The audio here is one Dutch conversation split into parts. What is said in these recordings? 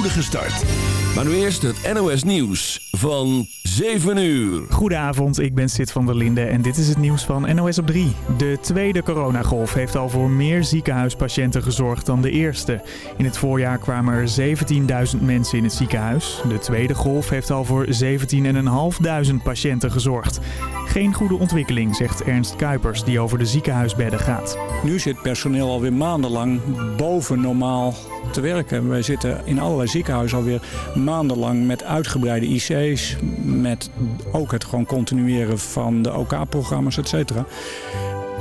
spoedige start. Maar nu eerst het NOS Nieuws van 7 uur. Goedenavond, ik ben Sid van der Linde en dit is het nieuws van NOS op 3. De tweede coronagolf heeft al voor meer ziekenhuispatiënten gezorgd dan de eerste. In het voorjaar kwamen er 17.000 mensen in het ziekenhuis. De tweede golf heeft al voor 17.500 patiënten gezorgd. Geen goede ontwikkeling, zegt Ernst Kuipers, die over de ziekenhuisbedden gaat. Nu zit personeel alweer maandenlang boven normaal te werken. Wij zitten in allerlei ziekenhuizen alweer maandenlang met uitgebreide IC's. Met ook het gewoon continueren van de OK-programma's, et cetera.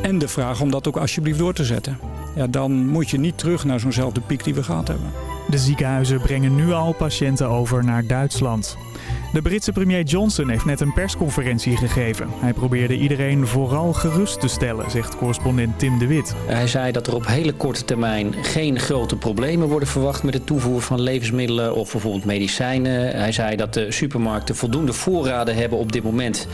En de vraag om dat ook alsjeblieft door te zetten. Ja, dan moet je niet terug naar zo'nzelfde piek die we gehad hebben. De ziekenhuizen brengen nu al patiënten over naar Duitsland. De Britse premier Johnson heeft net een persconferentie gegeven. Hij probeerde iedereen vooral gerust te stellen, zegt correspondent Tim de Wit. Hij zei dat er op hele korte termijn geen grote problemen worden verwacht met het toevoer van levensmiddelen of bijvoorbeeld medicijnen. Hij zei dat de supermarkten voldoende voorraden hebben op dit moment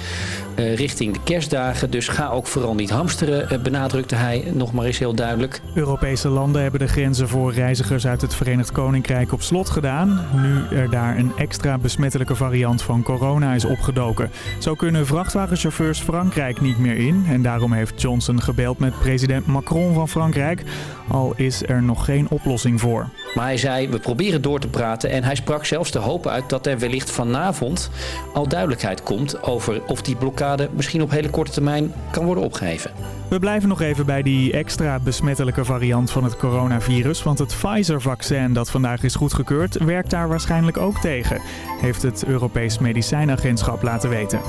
uh, richting de kerstdagen. Dus ga ook vooral niet hamsteren, uh, benadrukte hij nog maar eens heel duidelijk. Europese landen hebben de grenzen voor reizigers uit het Verenigd Koninkrijk op slot gedaan. Nu er daar een extra besmettelijke variant van corona is opgedoken. Zo kunnen vrachtwagenchauffeurs Frankrijk niet meer in. En daarom heeft Johnson gebeld met president Macron van Frankrijk. Al is er nog geen oplossing voor. Maar hij zei, we proberen door te praten. En hij sprak zelfs de hoop uit dat er wellicht vanavond al duidelijkheid komt... over of die blokkade misschien op hele korte termijn kan worden opgeheven. We blijven nog even bij die extra besmettelijke variant van het coronavirus. Want het Pfizer-vaccin dat vandaag is goedgekeurd werkt daar waarschijnlijk ook tegen. Heeft het Europees Medicijnagentschap laten weten.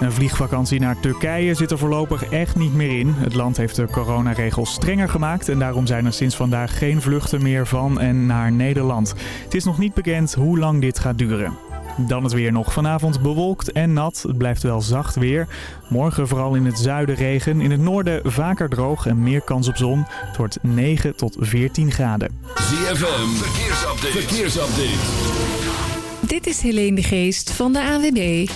Een vliegvakantie naar Turkije zit er voorlopig echt niet meer in. Het land heeft de coronaregels strenger gemaakt. En daarom zijn er sinds vandaag geen vluchten meer van en naar Nederland. Het is nog niet bekend hoe lang dit gaat duren. Dan het weer nog. Vanavond bewolkt en nat. Het blijft wel zacht weer. Morgen vooral in het zuiden regen. In het noorden vaker droog en meer kans op zon. Het wordt 9 tot 14 graden. ZFM, verkeersupdate. verkeersupdate. Dit is Helene de Geest van de AWB.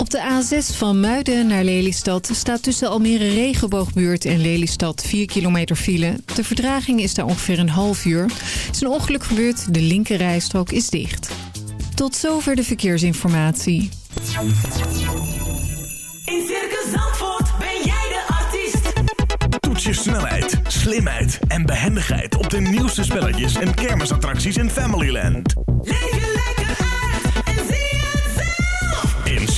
Op de A6 van Muiden naar Lelystad staat tussen Almere Regenboogbuurt en Lelystad 4 kilometer file. De verdraging is daar ongeveer een half uur. Er is een ongeluk gebeurd, de linkerrijstrook is dicht. Tot zover de verkeersinformatie. In Circus Zandvoort ben jij de artiest. Toets je snelheid, slimheid en behendigheid op de nieuwste spelletjes en kermisattracties in Familyland. Leef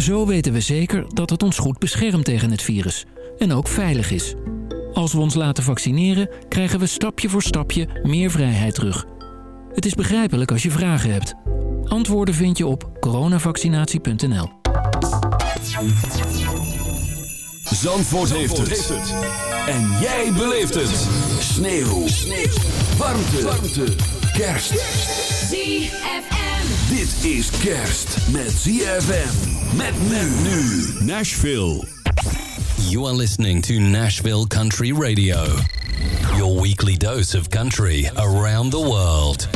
Zo weten we zeker dat het ons goed beschermt tegen het virus. En ook veilig is. Als we ons laten vaccineren, krijgen we stapje voor stapje meer vrijheid terug. Het is begrijpelijk als je vragen hebt. Antwoorden vind je op coronavaccinatie.nl. Zandvoort, heeft, het. En jij beleeft het. Sneeuw. Sneeuw. Warmte. Warmte. Kerst. ZFM. Dit is kerst met ZFM. Met nu. Nashville. You are listening to Nashville Country Radio, your weekly dose of country around the world.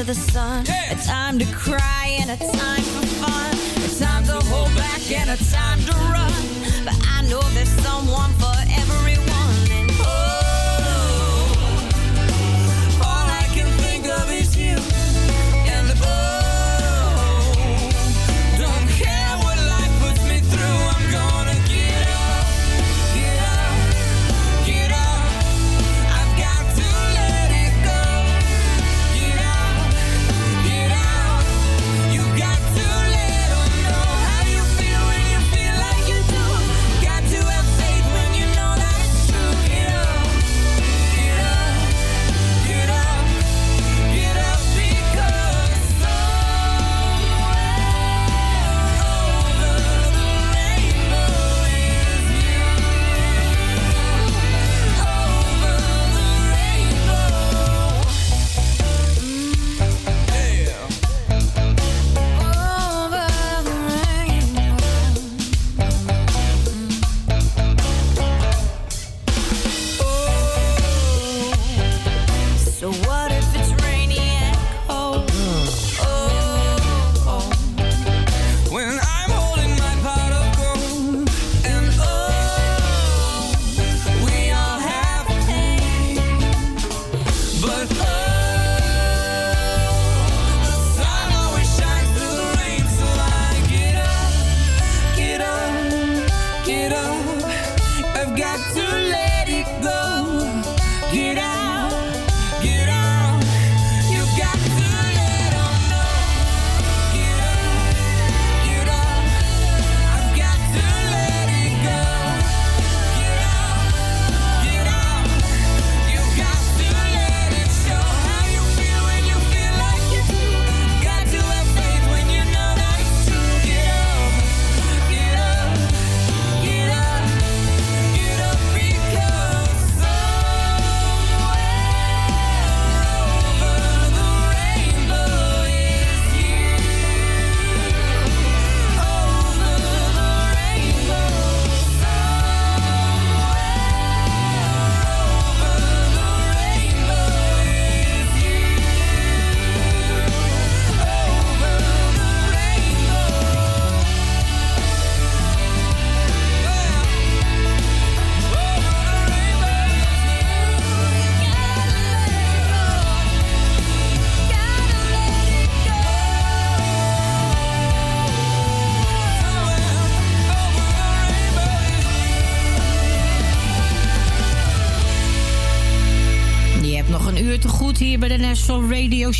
to the sun. Yeah. A time to cry and a time for fun. A time to hold back and a time to run. But I know there's someone for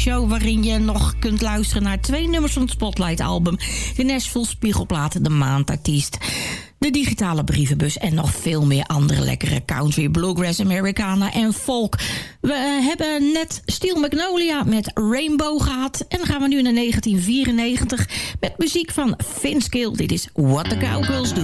show waarin je nog kunt luisteren naar twee nummers van het Spotlight album. De Nashville Spiegelplaten, de maandartiest. De digitale brievenbus en nog veel meer andere lekkere country, bluegrass, Americana en folk. We eh, hebben net Steel Magnolia met Rainbow gehad. En dan gaan we nu naar 1994 met muziek van Vince Gill. Dit is What the Cowgirls Do.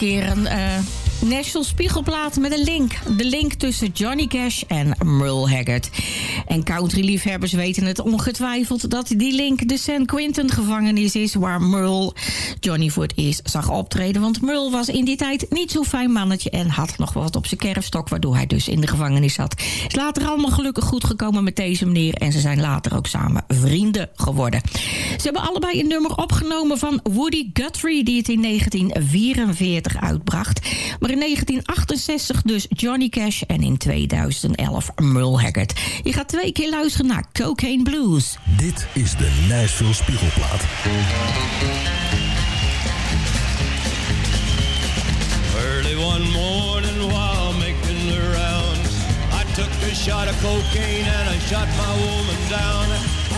Keer een eh National Spiegelplaat met een link. De link tussen Johnny Cash en Merle Haggard. En countryliefhebbers weten het ongetwijfeld... dat die link de San Quentin gevangenis is... waar Merle Johnny voor het eerst zag optreden. Want Merle was in die tijd niet zo'n fijn mannetje... en had nog wat op zijn kerfstok... waardoor hij dus in de gevangenis zat. Is later allemaal gelukkig goed gekomen met deze meneer... en ze zijn later ook samen vrienden geworden. Ze hebben allebei een nummer opgenomen van Woody Guthrie... die het in 1944 uitbracht. Maar in 1968 dus Johnny Cash en in 2011 Merle Haggard. Je gaat twee keer luisteren naar Cocaine Blues. Dit is de Nashville Spiegelplaat. Early one morning while making the rounds, I took a shot of cocaine and I shot my woman down.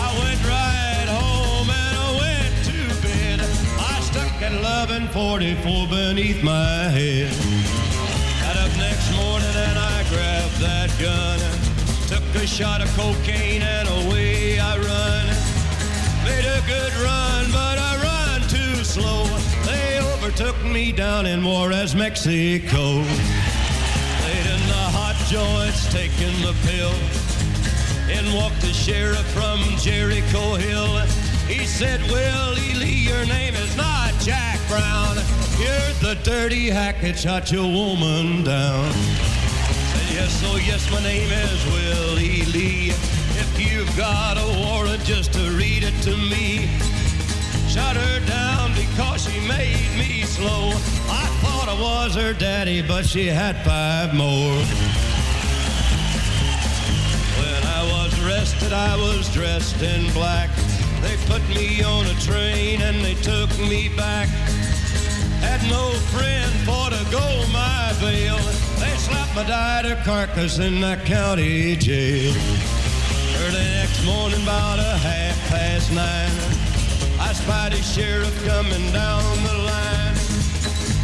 I went right home and I went to bed. I stuck at 1144 beneath my head. Got up next morning and I grabbed that gun. Took a shot of cocaine and away I run. Made a good run, but I run too slow. They overtook me down in Juarez, Mexico. Laid in the hot joints, taking the pill. In walked the sheriff from Jericho Hill. He said, Willie Lee, your name is not Jack Brown. You're the dirty hack that shot your woman down. Yes, oh yes, my name is Willie Lee. If you've got a warrant, just to read it to me. Shot her down because she made me slow. I thought I was her daddy, but she had five more. When I was arrested, I was dressed in black. They put me on a train and they took me back. Had no friend for to go my bail. Slapped my died carcass in that county jail. Early next morning, about a half past nine, I spied a sheriff coming down the line.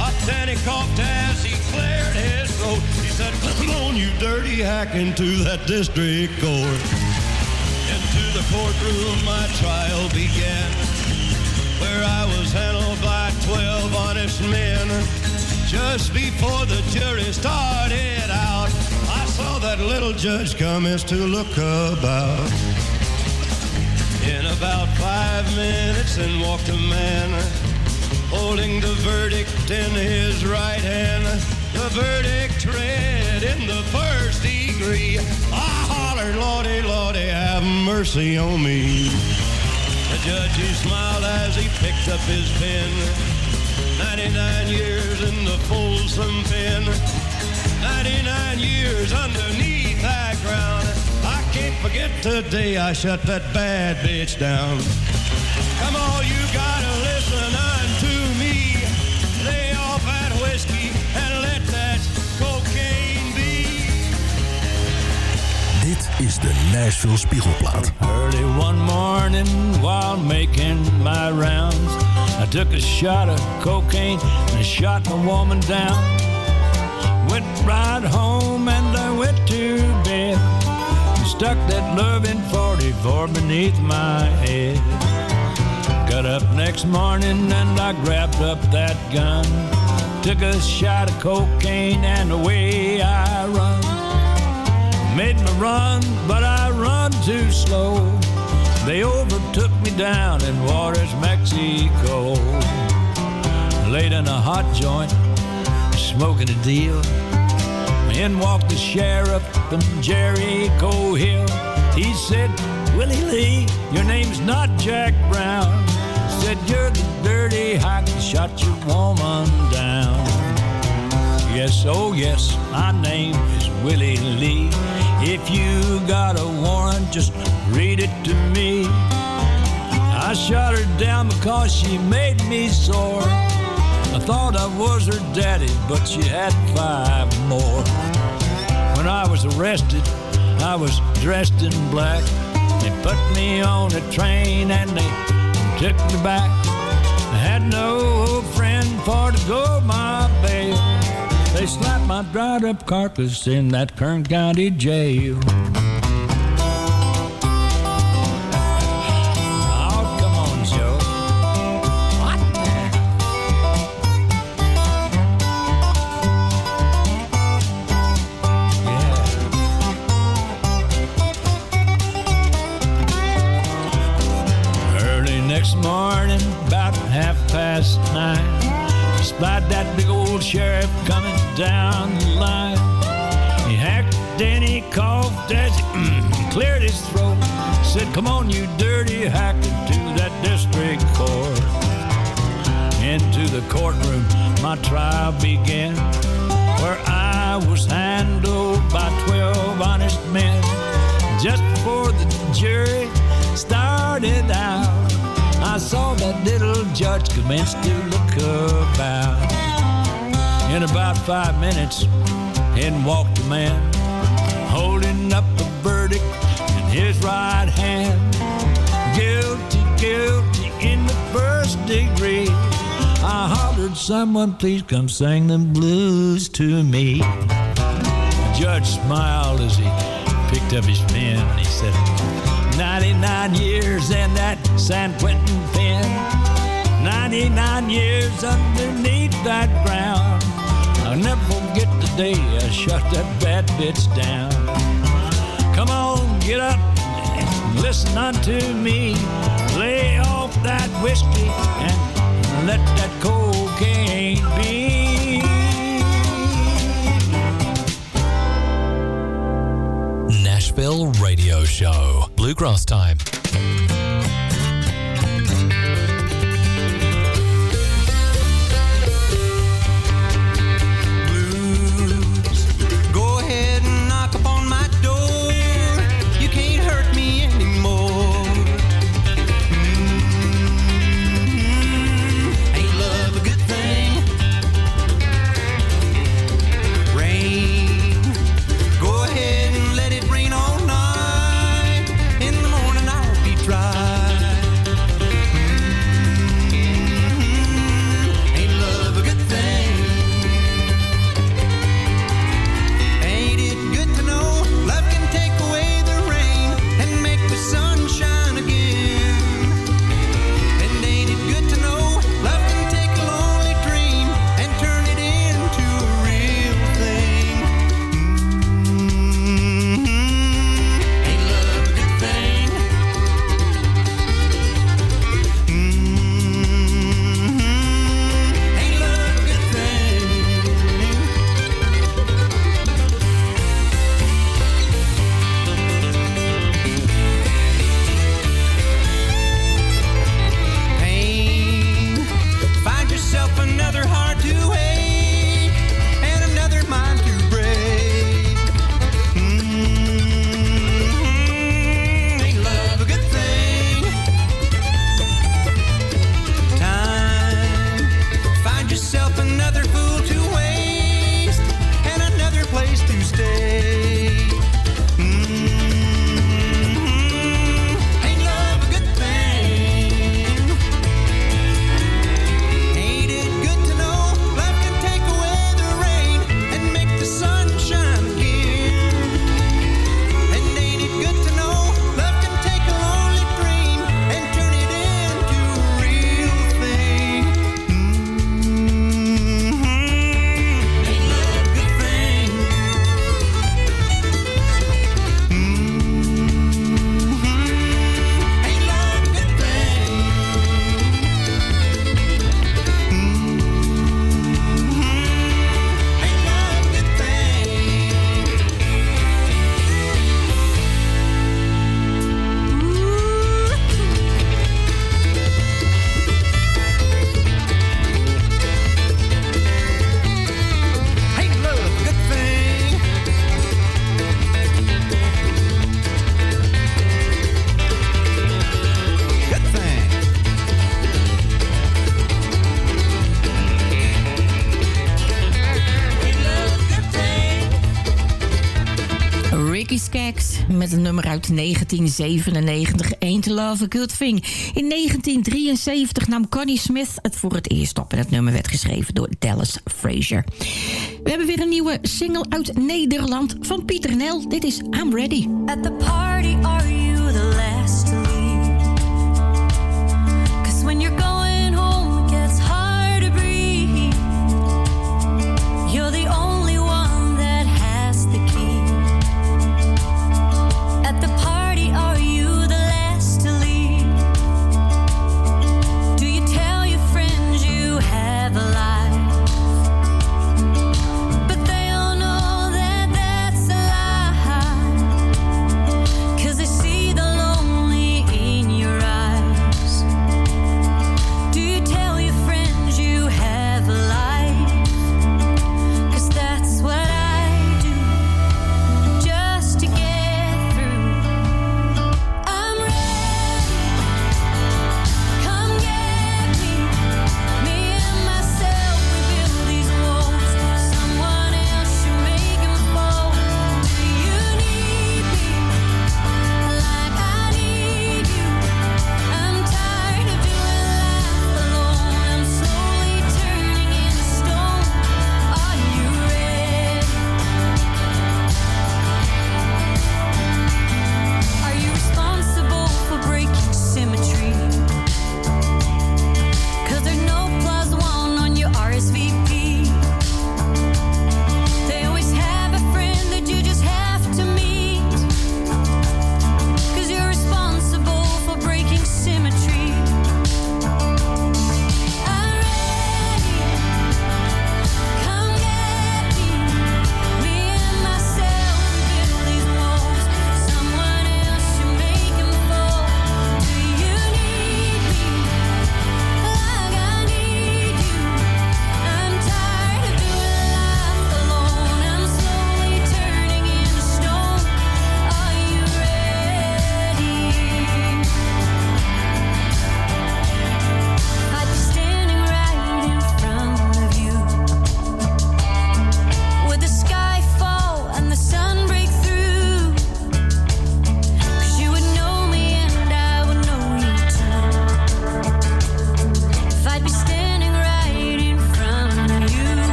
Up then he coughed as he cleared his throat. He said, "Come on, you dirty hack, into that district court." Into the courtroom, my trial began, where I was handled by twelve honest men. Just before the jury started out, I saw that little judge come as to look about. In about five minutes, in walked a man holding the verdict in his right hand. The verdict read in the first degree. I hollered, Lordy, Lordy, have mercy on me. The judge, he smiled as he picked up his pen. 99 years in the Folsom pen. 99 years underneath that ground. I can't forget the day I shut that bad bitch down. Come on, you gotta listen unto me. Lay off that whiskey and let that cocaine be. Dit is de Nashville Spiegelplaat. Early one morning while making my rounds, I took a shot of cocaine and shot my woman down. Went right home and I went to bed. Stuck that loving 44 beneath my head. Got up next morning and I grabbed up that gun. Took a shot of cocaine and away I run. Made me run, but I run too slow. They overtook down in Juarez, Mexico. Laid in a hot joint, smoking a deal. In walked the sheriff from Jericho Hill. He said, Willie Lee, your name's not Jack Brown. Said you're the dirty hack that shot your woman down. Yes, oh yes, my name is Willie Lee. If you got a warrant, just read it to me. I shot her down because she made me sore. I thought I was her daddy, but she had five more. When I was arrested, I was dressed in black. They put me on a train and they took me back. I had no old friend for to go my bail. They slapped my dried up carcass in that Kern County jail. About five minutes, in walked a man, holding up a verdict in his right hand. Guilty, guilty in the first degree. I hollered, someone please come sing the blues to me. The judge smiled as he picked up his pen and he said, 99 years in that San Quentin pen. 99 years underneath that ground. I'll never forget the day I shut that bad bitch down. Come on, get up and listen unto me. Lay off that whiskey and let that cocaine be. Nashville Radio Show. Bluegrass time. nummer uit 1997, Ain't Love a Good Thing. In 1973 nam Connie Smith het voor het eerst op. En het nummer werd geschreven door Dallas Frazier. We hebben weer een nieuwe single uit Nederland van Pieter Nel. Dit is I'm Ready. At the party are you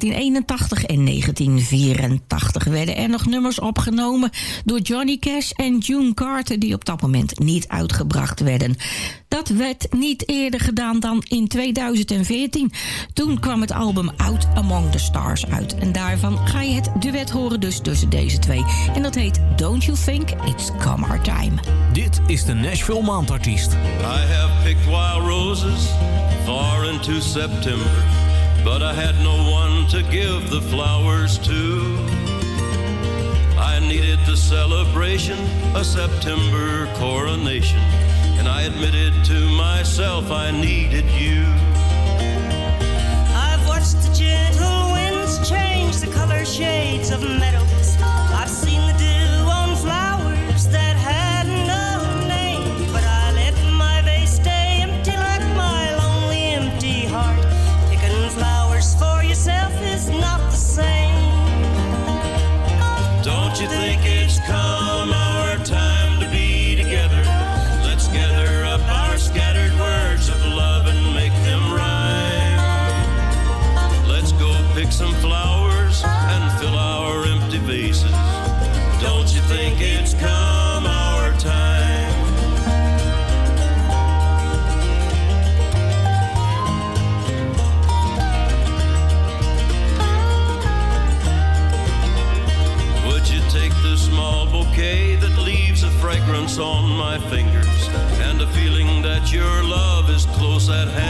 1981 en 1984 werden er nog nummers opgenomen door Johnny Cash en June Carter die op dat moment niet uitgebracht werden. Dat werd niet eerder gedaan dan in 2014. Toen kwam het album Out Among the Stars uit en daarvan ga je het duet horen dus tussen deze twee. En dat heet Don't You Think It's Come Our Time. Dit is de Nashville Maandartiest. I have picked wild roses far into September. but I had no one to give the flowers to. I needed the celebration, a September coronation, and I admitted to myself I needed you. I've watched the gentle winds change the color shades of meadows you think it's coming? on my fingers, and a feeling that your love is close at hand.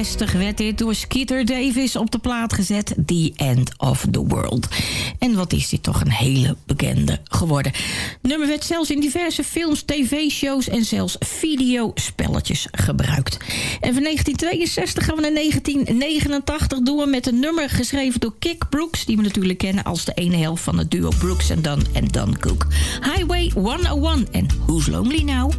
1968 werd dit door Skeeter Davis op de plaat gezet. The End of the World. En wat is dit toch een hele bekende geworden. Nummer werd zelfs in diverse films, tv-shows en zelfs videospelletjes gebruikt. En van 1962 gaan we naar 1989 door met een nummer geschreven door Kick Brooks... die we natuurlijk kennen als de ene helft van het duo Brooks en Dan en Dunn Cook. Highway 101 en Who's Lonely Now?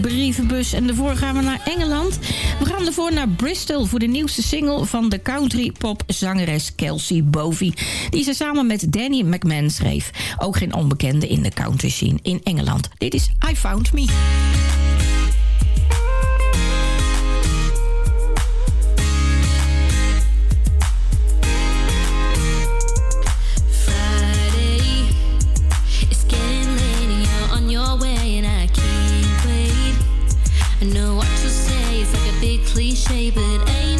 brievenbus. En daarvoor gaan we naar Engeland. We gaan ervoor naar Bristol voor de nieuwste single van de country pop zangeres Kelsey Bovey. Die ze samen met Danny McMahon schreef. Ook geen onbekende in de country scene in Engeland. Dit is I Found Me. but ain't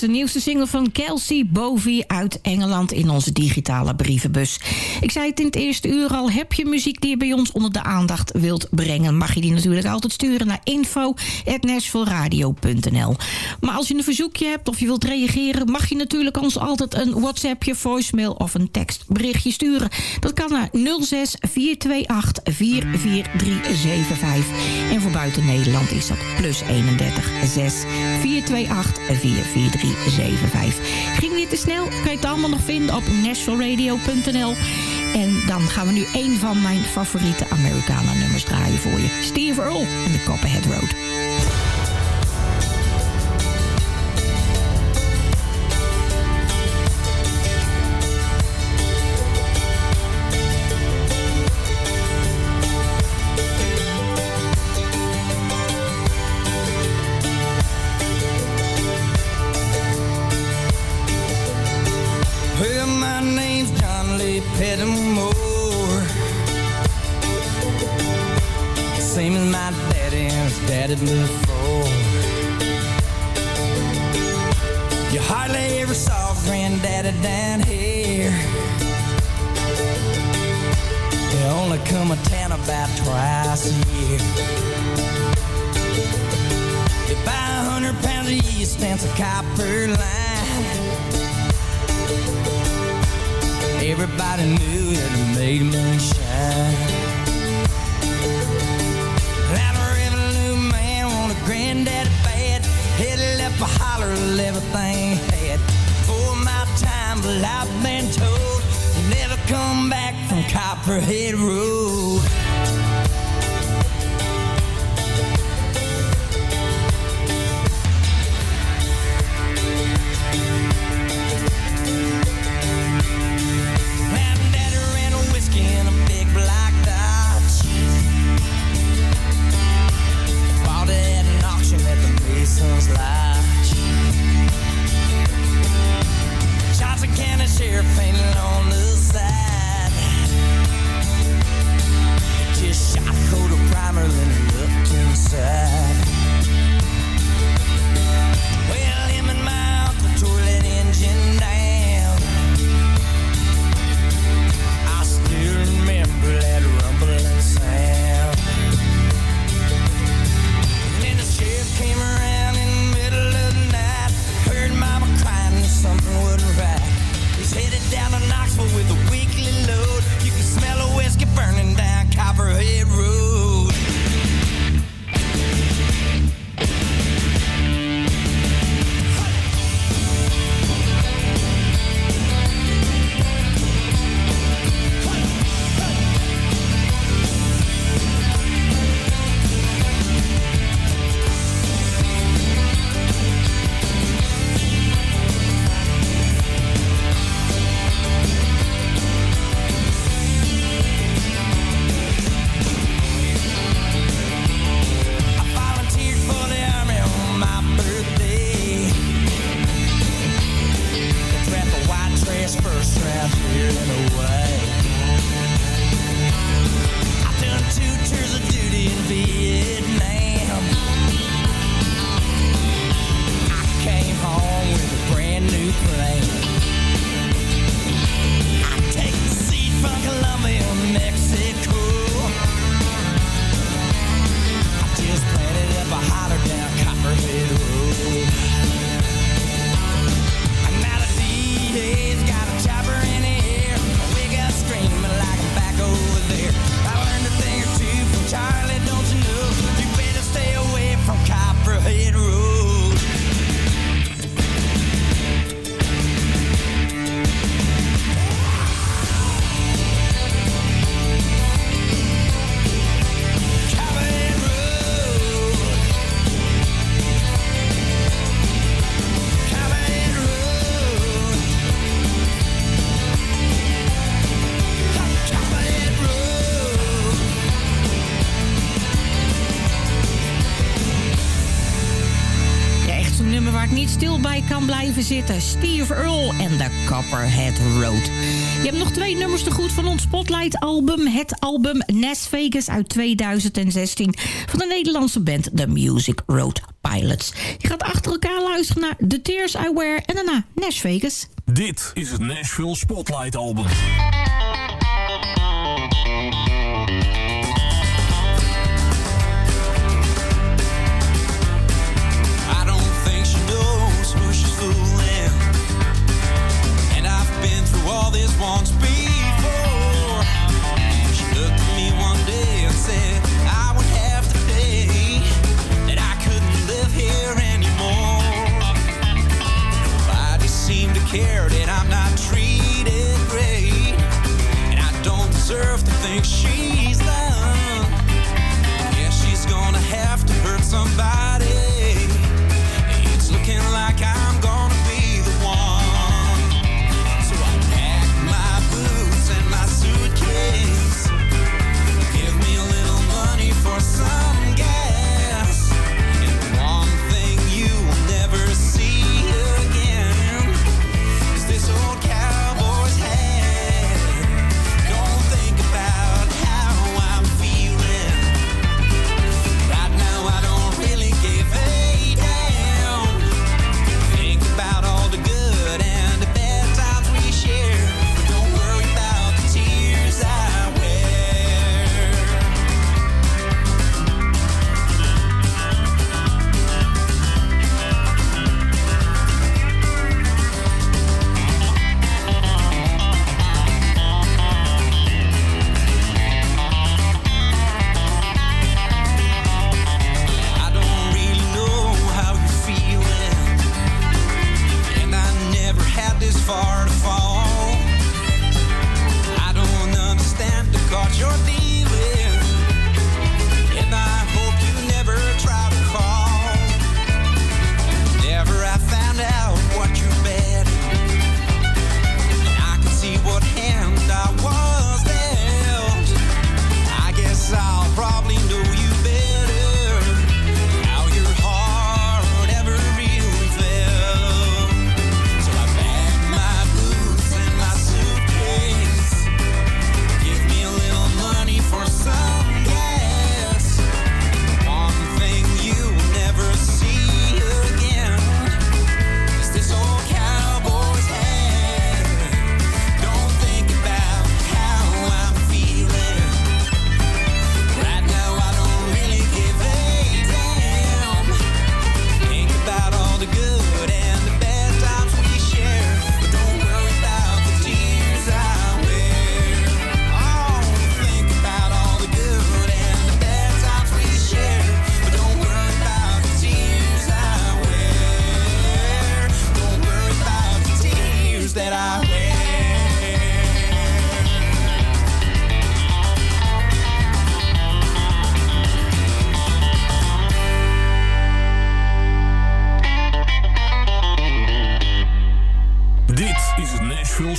De nieuwste single van Kelsey Bowie uit Engeland in onze digitale brievenbus. Ik zei het in het eerste uur al, heb je muziek die je bij ons onder de aandacht wilt brengen? Mag je die natuurlijk altijd sturen naar info.nashvilleradio.nl Maar als je een verzoekje hebt of je wilt reageren, mag je natuurlijk ons altijd een WhatsAppje, voicemail of een tekstberichtje sturen. Dat kan naar 06 428 44375. En voor buiten Nederland is dat plus 31 6 428 443 75 Ging weer te snel? Kan je het allemaal nog vinden op nationalradio.nl. En dan gaan we nu een van mijn favoriete Americana nummers draaien voor je. Steve Earle en de Copperhead Road. kan blijven zitten. Steve Earl en de Copperhead Road. Je hebt nog twee nummers te goed van ons Spotlight-album. Het album Nas Vegas uit 2016 van de Nederlandse band The Music Road Pilots. Je gaat achter elkaar luisteren naar The Tears I Wear en daarna Nas Vegas. Dit is het Nashville Spotlight-album.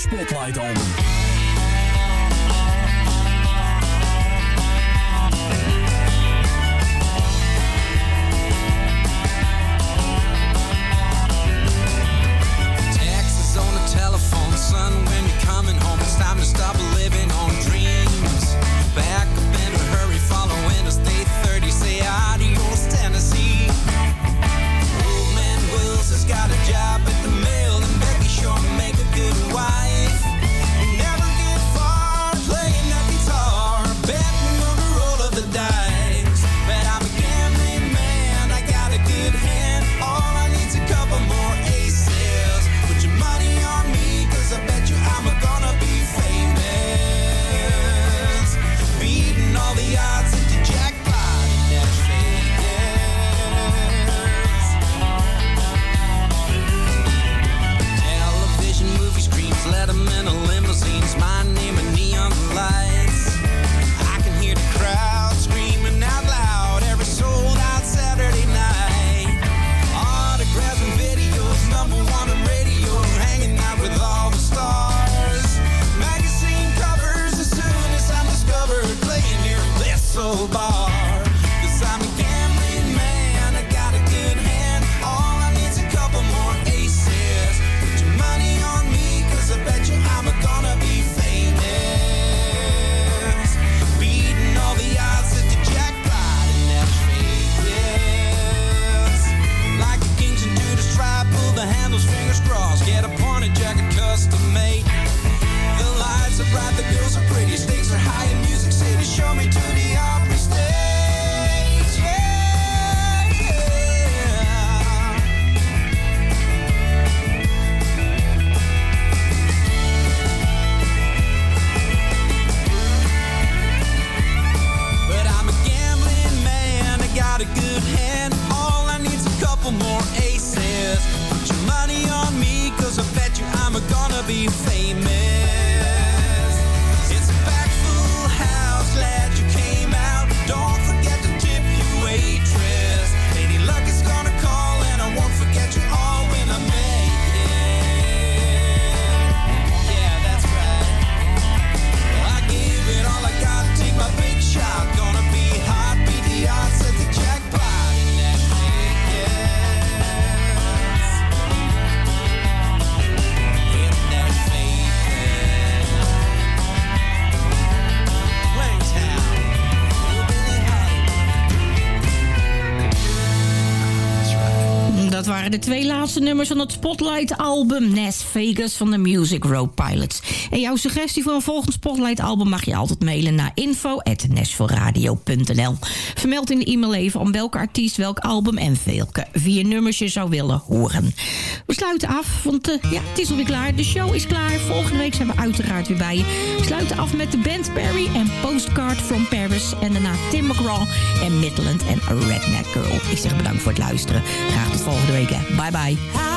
Spotlight on. finger straws. Get a pawnee jacket custom made. The lights are bright, the girls are pretty, stakes are high in Music City. Show me to de twee laatste nummers van het Spotlight-album... Nes Vegas van de Music Road Pilots. En jouw suggestie voor een volgend Spotlight-album... mag je altijd mailen naar info.nashvilleradio.nl. Vermeld in de e-mail even om welke artiest, welk album... en welke vier nummers je zou willen horen. We sluiten af, want eh, ja, het is alweer klaar. De show is klaar. Volgende week zijn we uiteraard weer bij je. We sluiten af met de band Perry en Postcard from Paris... en daarna Tim McGraw en Midland en Redneck Girl. Ik zeg bedankt voor het luisteren. Graag tot volgende week. Bye bye.